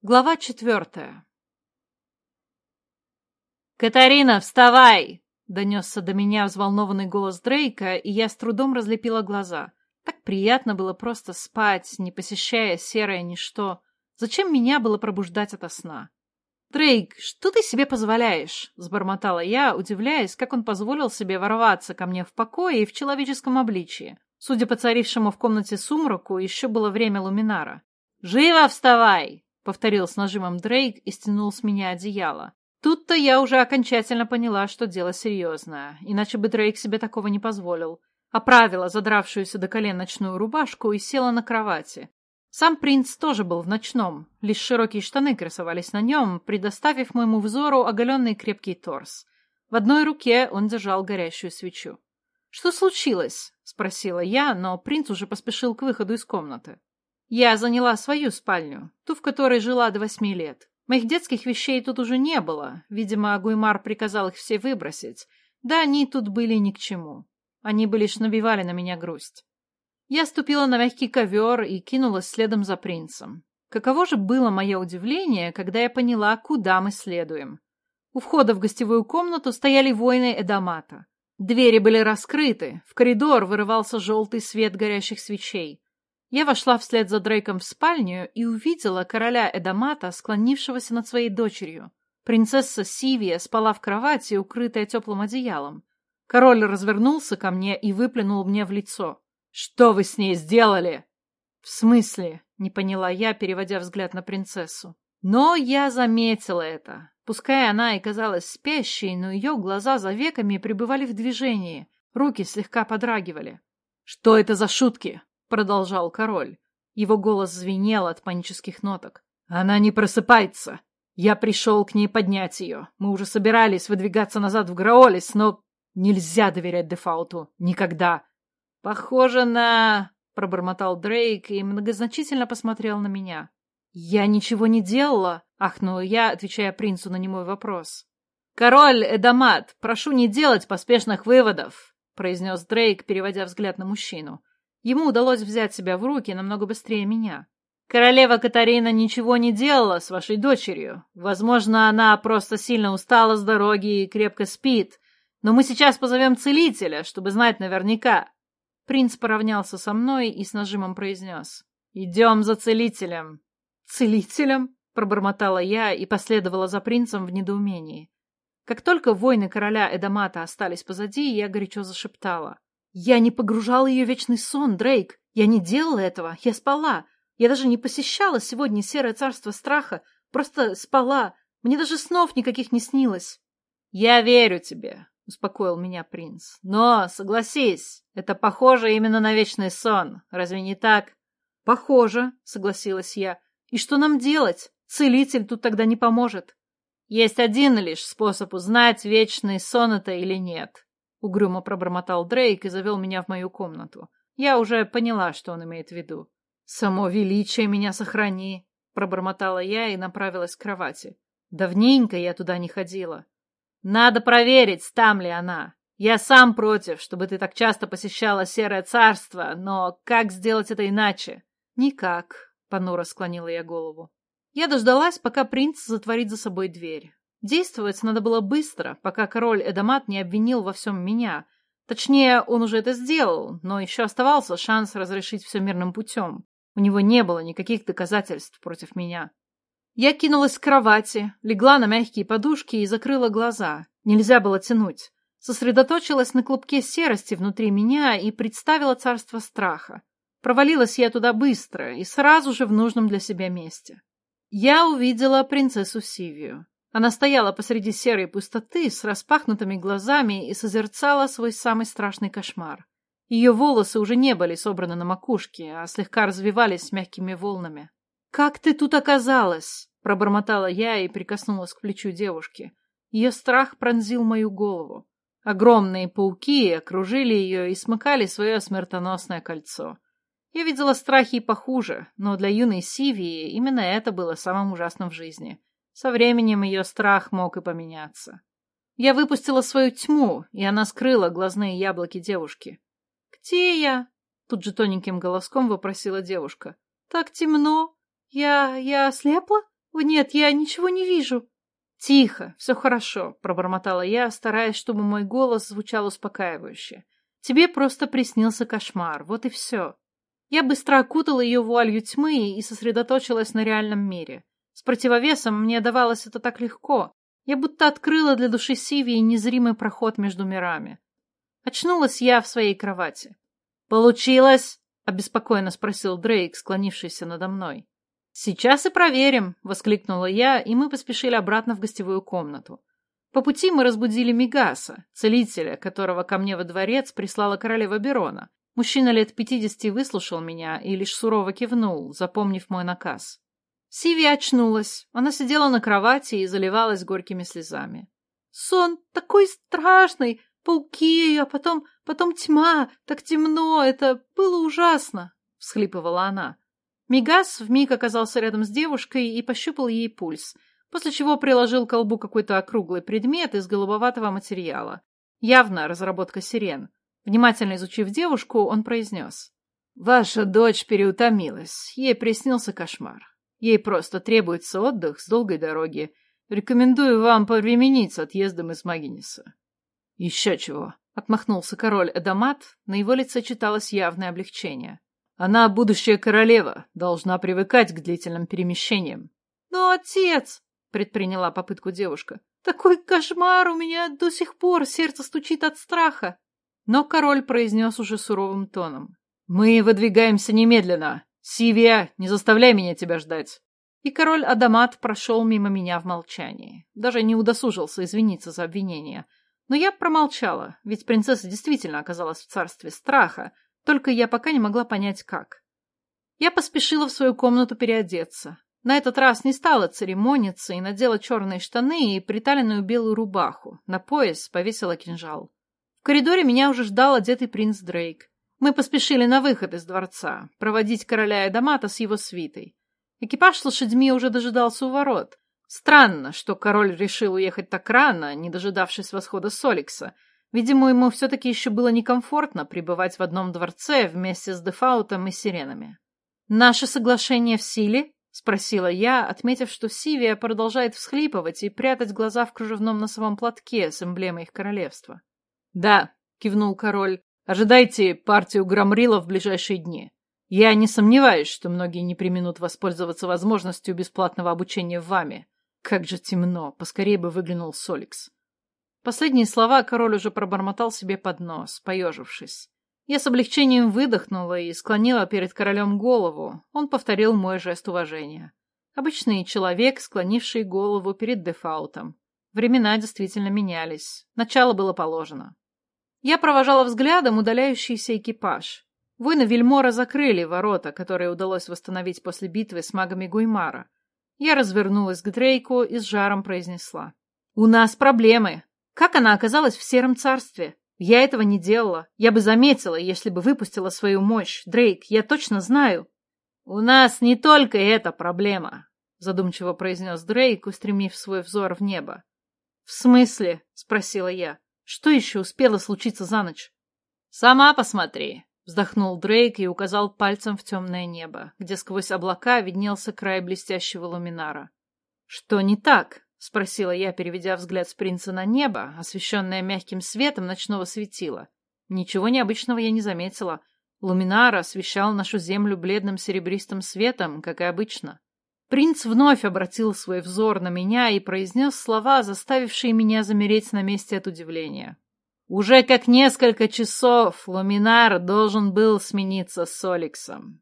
Глава четвертая. «Катарина, вставай!» — донесся до меня взволнованный голос Дрейка, и я с трудом разлепила глаза. Так приятно было просто спать, не посещая серое ничто. Зачем меня было пробуждать ото сна? «Дрейк, что ты себе позволяешь?» — сбормотала я, удивляясь, как он позволил себе ворваться ко мне в покое и в человеческом обличии. Судя по царившему в комнате сумраку, еще было время луминара. «Живо вставай!» Повторил с нажимом Дрейк и стянул с меня одеяло. Тут-то я уже окончательно поняла, что дело серьезное, иначе бы Дрейк себе такого не позволил. Оправила задравшуюся до колен ночную рубашку и села на кровати. Сам принц тоже был в ночном, лишь широкие штаны красовались на нем, предоставив моему взору оголенный крепкий торс. В одной руке он держал горящую свечу. «Что случилось?» — спросила я, но принц уже поспешил к выходу из комнаты. Я заняла свою спальню, ту, в которой жила до восьми лет. Моих детских вещей тут уже не было. Видимо, Гуймар приказал их все выбросить. Да они тут были ни к чему. Они бы лишь набивали на меня грусть. Я ступила на мягкий ковер и кинулась следом за принцем. Каково же было мое удивление, когда я поняла, куда мы следуем. У входа в гостевую комнату стояли воины Эдамата. Двери были раскрыты, в коридор вырывался желтый свет горящих свечей. Я вошла вслед за Дрейком в спальню и увидела короля Эдамата, склонившегося над своей дочерью. Принцесса Сивия спала в кровати, укрытая теплым одеялом. Король развернулся ко мне и выплюнул мне в лицо. «Что вы с ней сделали?» «В смысле?» — не поняла я, переводя взгляд на принцессу. Но я заметила это. Пускай она и казалась спящей, но ее глаза за веками пребывали в движении, руки слегка подрагивали. «Что это за шутки?» — продолжал король. Его голос звенел от панических ноток. «Она не просыпается. Я пришел к ней поднять ее. Мы уже собирались выдвигаться назад в Граолис, но нельзя доверять Дефауту. Никогда». «Похоже на...» — пробормотал Дрейк и многозначительно посмотрел на меня. «Я ничего не делала», — ахнула я, отвечая принцу на немой вопрос. «Король Эдамат, прошу не делать поспешных выводов», — произнес Дрейк, переводя взгляд на мужчину. Ему удалось взять себя в руки намного быстрее меня. Королева Катарина ничего не делала с вашей дочерью. Возможно, она просто сильно устала с дороги и крепко спит. Но мы сейчас позовем целителя, чтобы знать наверняка. Принц поравнялся со мной и с нажимом произнес. «Идем за целителем». «Целителем?» — пробормотала я и последовала за принцем в недоумении. Как только войны короля Эдамата остались позади, я горячо зашептала. Я не погружала ее в вечный сон, Дрейк. Я не делала этого. Я спала. Я даже не посещала сегодня серое царство страха. Просто спала. Мне даже снов никаких не снилось. Я верю тебе, успокоил меня принц. Но, согласись, это похоже именно на вечный сон. Разве не так? Похоже, согласилась я. И что нам делать? Целитель тут тогда не поможет. Есть один лишь способ узнать, вечный сон это или нет. — угрюмо пробормотал Дрейк и завел меня в мою комнату. Я уже поняла, что он имеет в виду. «Само величие меня сохрани!» — пробормотала я и направилась к кровати. Давненько я туда не ходила. «Надо проверить, там ли она. Я сам против, чтобы ты так часто посещала Серое Царство, но как сделать это иначе?» «Никак», — понуро склонила я голову. Я дождалась, пока принц затворит за собой дверь. Действовать надо было быстро, пока король Эдамат не обвинил во всем меня. Точнее, он уже это сделал, но еще оставался шанс разрешить все мирным путем. У него не было никаких доказательств против меня. Я кинулась к кровати, легла на мягкие подушки и закрыла глаза. Нельзя было тянуть. Сосредоточилась на клубке серости внутри меня и представила царство страха. Провалилась я туда быстро и сразу же в нужном для себя месте. Я увидела принцессу Сивию. Она стояла посреди серой пустоты с распахнутыми глазами и созерцала свой самый страшный кошмар. Ее волосы уже не были собраны на макушке, а слегка развивались мягкими волнами. «Как ты тут оказалась?» — пробормотала я и прикоснулась к плечу девушки. Ее страх пронзил мою голову. Огромные пауки окружили ее и смыкали свое смертоносное кольцо. Я видела страхи и похуже, но для юной Сивии именно это было самым ужасным в жизни — со временем ее страх мог и поменяться. Я выпустила свою тьму, и она скрыла глазные яблоки девушки. «Где я?» — тут же тоненьким голоском вопросила девушка. «Так темно. Я... я ослепла?» Нет, я ничего не вижу. Тихо, все хорошо, пробормотала я, стараясь, чтобы мой голос звучал успокаивающе. Тебе просто приснился кошмар, вот и все. Я быстро окутала ее вуалью тьмы и сосредоточилась на реальном мире. С противовесом мне давалось это так легко. Я будто открыла для души Сивии незримый проход между мирами. Очнулась я в своей кровати. «Получилось?» — обеспокоенно спросил Дрейк, склонившийся надо мной. «Сейчас и проверим!» — воскликнула я, и мы поспешили обратно в гостевую комнату. По пути мы разбудили Мигаса, целителя, которого ко мне во дворец прислала королева Берона. Мужчина лет пятидесяти выслушал меня и лишь сурово кивнул, запомнив мой наказ. Сиви очнулась. Она сидела на кровати и заливалась горькими слезами. «Сон такой страшный! Пауки, а потом, потом тьма, так темно, это было ужасно!» — всхлипывала она. Мигас вмиг оказался рядом с девушкой и пощупал ей пульс, после чего приложил к колбу какой-то округлый предмет из голубоватого материала. Явно разработка сирен. Внимательно изучив девушку, он произнес. «Ваша дочь переутомилась. Ей приснился кошмар. Ей просто требуется отдых с долгой дороги. Рекомендую вам повременить с отъездом из Магиниса. Еще чего. Отмахнулся король Эдамат, на его лице читалось явное облегчение. Она, будущая королева, должна привыкать к длительным перемещениям. Но отец, предприняла попытку девушка, такой кошмар у меня до сих пор, сердце стучит от страха. Но король произнес уже суровым тоном. Мы выдвигаемся немедленно. «Сивия, не заставляй меня тебя ждать!» И король Адамат прошел мимо меня в молчании. Даже не удосужился извиниться за обвинение. Но я промолчала, ведь принцесса действительно оказалась в царстве страха, только я пока не могла понять, как. Я поспешила в свою комнату переодеться. На этот раз не стала церемониться и надела черные штаны и приталенную белую рубаху. На пояс повесила кинжал. В коридоре меня уже ждал одетый принц Дрейк. Мы поспешили на выход из дворца, проводить короля Эдамата с его свитой. Экипаж с лошадьми уже дожидался у ворот. Странно, что король решил уехать так рано, не дожидавшись восхода Соликса. Видимо, ему все-таки еще было некомфортно пребывать в одном дворце вместе с Дефаутом и Сиренами. «Наше соглашение в силе?» — спросила я, отметив, что Сивия продолжает всхлипывать и прятать глаза в кружевном носовом платке с эмблемой их королевства. «Да», — кивнул король, Ожидайте партию громрила в ближайшие дни. Я не сомневаюсь, что многие не применут воспользоваться возможностью бесплатного обучения вами. Как же темно, поскорее бы выглянул Соликс. Последние слова король уже пробормотал себе под нос, поежившись. Я с облегчением выдохнула и склонила перед королем голову. Он повторил мой жест уважения. Обычный человек, склонивший голову перед дефаутом. Времена действительно менялись. Начало было положено. Я провожала взглядом удаляющийся экипаж. Воины Вильмора закрыли ворота, которые удалось восстановить после битвы с магами Гуймара. Я развернулась к Дрейку и с жаром произнесла. «У нас проблемы. Как она оказалась в Сером Царстве? Я этого не делала. Я бы заметила, если бы выпустила свою мощь. Дрейк, я точно знаю». «У нас не только эта проблема», — задумчиво произнес Дрейк, устремив свой взор в небо. «В смысле?» — спросила я. Что еще успело случиться за ночь? «Сама посмотри», — вздохнул Дрейк и указал пальцем в темное небо, где сквозь облака виднелся край блестящего луминара. «Что не так?» — спросила я, переведя взгляд с принца на небо, освещенное мягким светом ночного светила. Ничего необычного я не заметила. Луминар освещал нашу землю бледным серебристым светом, как и обычно. Принц вновь обратил свой взор на меня и произнес слова, заставившие меня замереть на месте от удивления. Уже как несколько часов Луминар должен был смениться с Оликсом.